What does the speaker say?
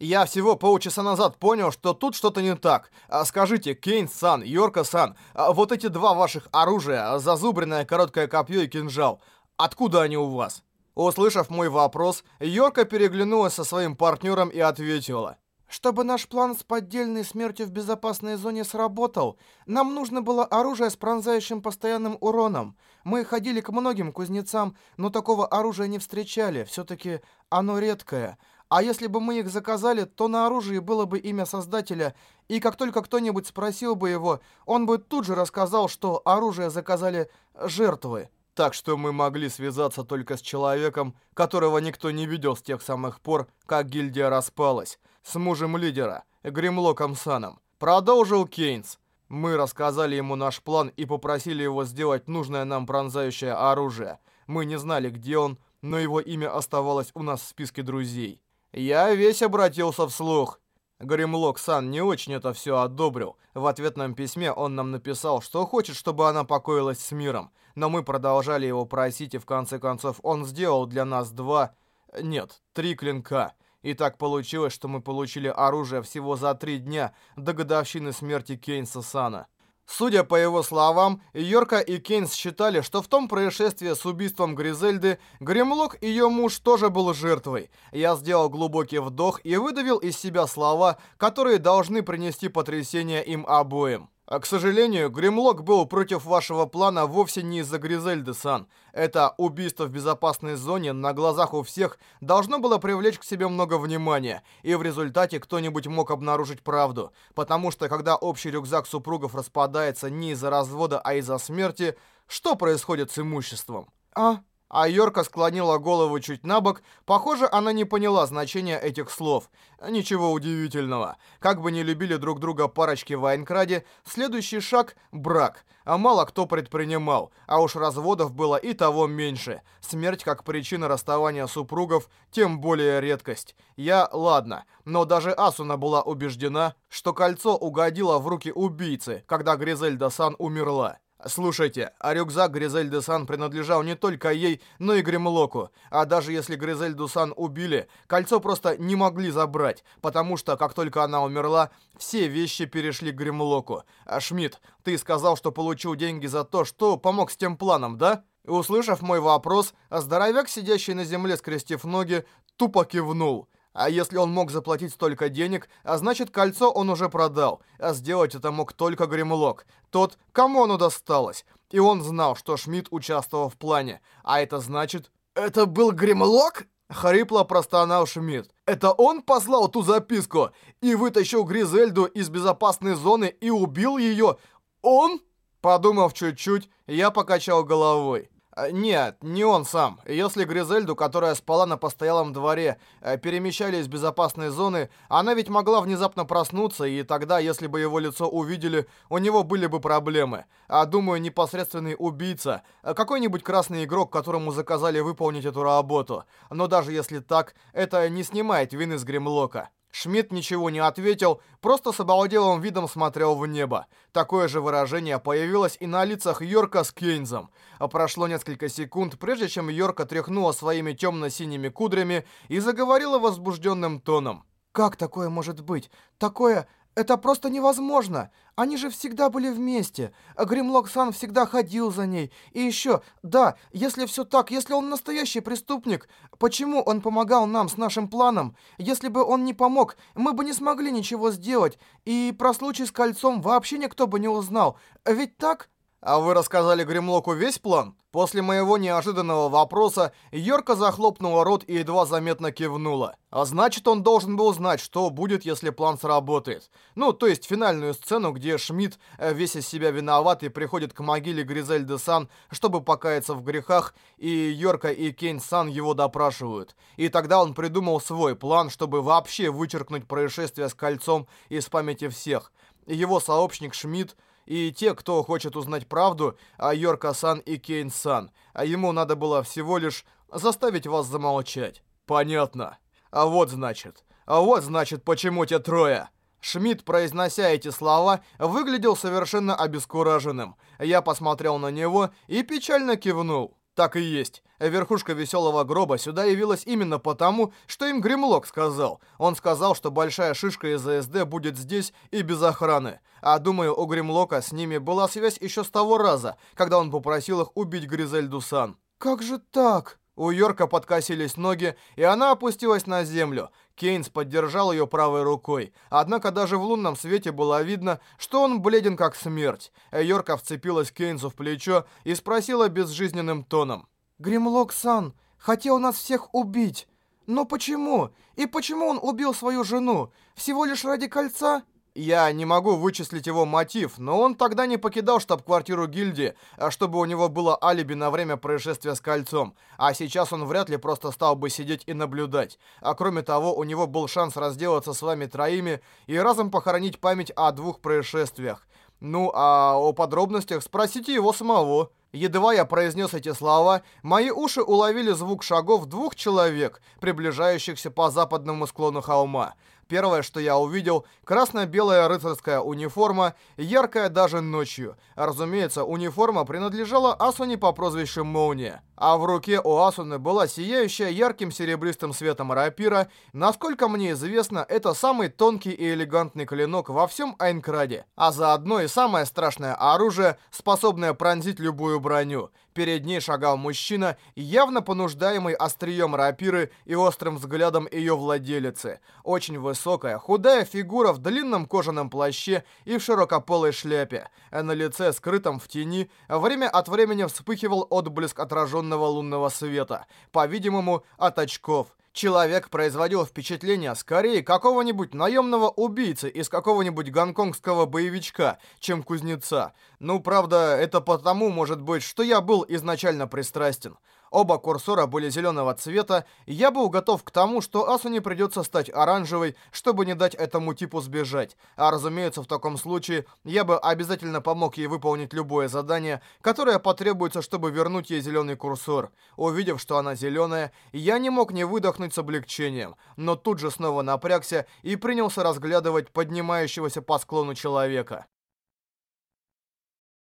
Я всего полчаса назад понял, что тут что-то не так. А скажите, Кейн-сан, Йорка-сан, а вот эти два ваших оружия, зазубренное короткое копье и кинжал, откуда они у вас? Услышав мой вопрос, Йорка переглянулась со своим партнером и ответила. Чтобы наш план с поддельной смертью в безопасной зоне сработал, нам нужно было оружие с пронзающим постоянным уроном. Мы ходили к многим кузнецам, но такого оружия не встречали, все-таки оно редкое. А если бы мы их заказали, то на оружии было бы имя создателя, и как только кто-нибудь спросил бы его, он бы тут же рассказал, что оружие заказали жертвы. Так что мы могли связаться только с человеком, которого никто не видел с тех самых пор, как гильдия распалась, с мужем лидера, Гримлоком Саном. Продолжил Кейнс. Мы рассказали ему наш план и попросили его сделать нужное нам пронзающее оружие. Мы не знали, где он, но его имя оставалось у нас в списке друзей. Я весь обратился вслух. Гримлок-сан не очень это все одобрил. В ответном письме он нам написал, что хочет, чтобы она покоилась с миром. Но мы продолжали его просить, и в конце концов он сделал для нас два... Нет, три клинка. И так получилось, что мы получили оружие всего за три дня до годовщины смерти Кейнса Сана. Судя по его словам, Йорка и Кейнс считали, что в том происшествии с убийством Гризельды Гремлок, ее муж, тоже был жертвой. Я сделал глубокий вдох и выдавил из себя слова, которые должны принести потрясение им обоим. А, к сожалению, Гримлок был против вашего плана вовсе не из-за Гризельды, Сан. Это убийство в безопасной зоне на глазах у всех должно было привлечь к себе много внимания, и в результате кто-нибудь мог обнаружить правду. Потому что, когда общий рюкзак супругов распадается не из-за развода, а из-за смерти, что происходит с имуществом? А, а Йорка склонила голову чуть на бок. Похоже, она не поняла значения этих слов. Ничего удивительного. Как бы не любили друг друга парочки в Айнкраде, следующий шаг — брак. А мало кто предпринимал. А уж разводов было и того меньше. Смерть как причина расставания супругов, тем более редкость. Я, ладно, но даже Асуна была убеждена, что кольцо угодило в руки убийцы, когда Гризельда Сан умерла. Слушайте, а рюкзак Гризельды Сан принадлежал не только ей, но и Гремлоку. А даже если Гризельду Сан убили, кольцо просто не могли забрать, потому что, как только она умерла, все вещи перешли к Гремлоку. А Шмидт, ты сказал, что получил деньги за то, что помог с тем планом, да? Услышав мой вопрос, здоровяк, сидящий на земле, скрестив ноги, тупо кивнул. А если он мог заплатить столько денег, а значит кольцо он уже продал. А сделать это мог только Гремлок. Тот, кому оно досталось. И он знал, что Шмидт участвовал в плане. А это значит... «Это был Гремлок?» Хрипло простонал Шмидт. «Это он послал ту записку и вытащил Гризельду из безопасной зоны и убил ее? Он?» Подумав чуть-чуть, я покачал головой. А, нет, не он сам. Если Гризельду, которая спала на постоялом дворе, э, перемещали из безопасной зоны, она ведь могла внезапно проснуться, и тогда, если бы его лицо увидели, у него были бы проблемы. А думаю, непосредственный убийца, э, какой-нибудь красный игрок, которому заказали выполнить эту работу. Но даже если так, это не снимает вины с Гремлока. Шмидт ничего не ответил, просто с обалделым видом смотрел в небо. Такое же выражение появилось и на лицах Йорка с Кейнзом. А прошло несколько секунд, прежде чем Йорка тряхнула своими темно-синими кудрями и заговорила возбужденным тоном. «Как такое может быть? Такое... Это просто невозможно. Они же всегда были вместе. Гримлок-сан всегда ходил за ней. И еще, да, если все так, если он настоящий преступник, почему он помогал нам с нашим планом? Если бы он не помог, мы бы не смогли ничего сделать. И про случай с кольцом вообще никто бы не узнал. Ведь так? А вы рассказали Гримлоку весь план? После моего неожиданного вопроса Йорка захлопнула рот и едва заметно кивнула. А значит, он должен был знать, что будет, если план сработает. Ну, то есть финальную сцену, где Шмидт, э, весь из себя виноватый, приходит к могиле Гризельды Сан, чтобы покаяться в грехах, и Йорка и Кейн Сан его допрашивают. И тогда он придумал свой план, чтобы вообще вычеркнуть происшествие с кольцом из памяти всех. Его сообщник Шмидт и те, кто хочет узнать правду о Йорка-сан и Кейн-сан, а ему надо было всего лишь заставить вас замолчать. Понятно. А вот значит. А вот значит, почему те трое. Шмидт, произнося эти слова, выглядел совершенно обескураженным. Я посмотрел на него и печально кивнул. Так и есть. Верхушка веселого гроба сюда явилась именно потому, что им Гримлок сказал. Он сказал, что большая шишка из АСД будет здесь и без охраны. А думаю, у Гримлока с ними была связь еще с того раза, когда он попросил их убить Гризельду Сан. «Как же так?» У Йорка подкосились ноги, и она опустилась на землю. Кейнс поддержал ее правой рукой. Однако даже в лунном свете было видно, что он бледен как смерть. Йорка вцепилась Кейнсу в плечо и спросила безжизненным тоном. «Гримлок-сан хотел нас всех убить. Но почему? И почему он убил свою жену? Всего лишь ради кольца?» Я не могу вычислить его мотив, но он тогда не покидал штаб-квартиру гильдии, а чтобы у него было алиби на время происшествия с кольцом. А сейчас он вряд ли просто стал бы сидеть и наблюдать. А кроме того, у него был шанс разделаться с вами троими и разом похоронить память о двух происшествиях. Ну, а о подробностях спросите его самого. Едва я произнес эти слова, мои уши уловили звук шагов двух человек, приближающихся по западному склону холма. Первое, что я увидел, красно-белая рыцарская униформа, яркая даже ночью. Разумеется, униформа принадлежала Асуне по прозвищу Молния. А в руке у Асуны была сияющая ярким серебристым светом рапира. Насколько мне известно, это самый тонкий и элегантный клинок во всем Айнкраде. А заодно и самое страшное оружие, способное пронзить любую броню. Перед ней шагал мужчина, явно понуждаемый острием рапиры и острым взглядом ее владелицы. Очень высокая, худая фигура в длинном кожаном плаще и в широкополой шляпе. На лице, скрытом в тени, время от времени вспыхивал отблеск отраженного лунного света. По-видимому, от очков. Человек производил впечатление скорее какого-нибудь наемного убийцы из какого-нибудь гонконгского боевичка, чем кузнеца. Ну, правда, это потому, может быть, что я был изначально пристрастен. Оба курсора были зеленого цвета, и я был готов к тому, что Асуне придется стать оранжевой, чтобы не дать этому типу сбежать. А разумеется, в таком случае я бы обязательно помог ей выполнить любое задание, которое потребуется, чтобы вернуть ей зеленый курсор. Увидев, что она зеленая, я не мог не выдохнуть с облегчением, но тут же снова напрягся и принялся разглядывать поднимающегося по склону человека.